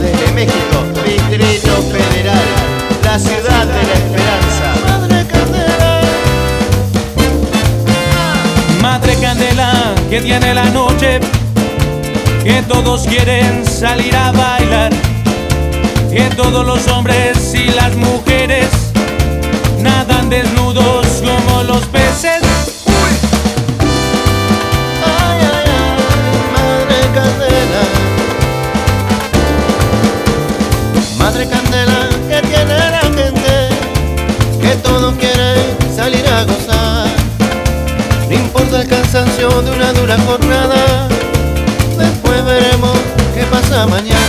desde México, Distrito Federal, la ciudad de la esperanza. Madre Candela, Madre Candela, que tiene la noche, que todos quieren salir a bailar, que todos los hombres y las mujeres Madre candela que tiene la gente, que todos quieren salir a gozar. No importa el cansancio de una dura jornada, después veremos qué pasa mañana.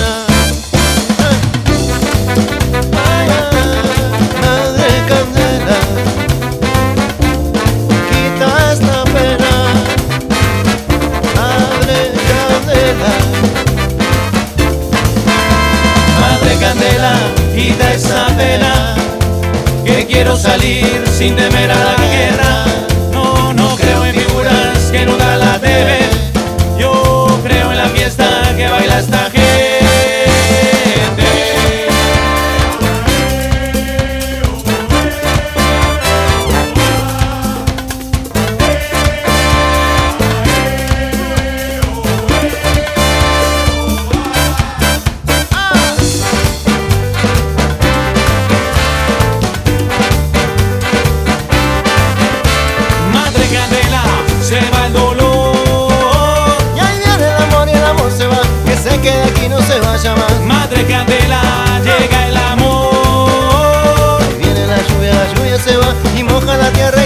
Salir sin temer Madre Candela, llega el amor. Viene la lluvia, la lluvia se va y moja la tierra.